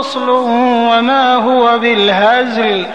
وَصْلٌ وَمَا هُوَ بِالْهَزْلِ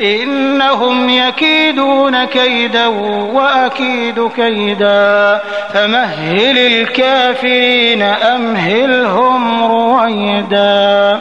إنهم يكيدون كيدا وأكيد كيدا فمهل الكافرين أمهلهم رويدا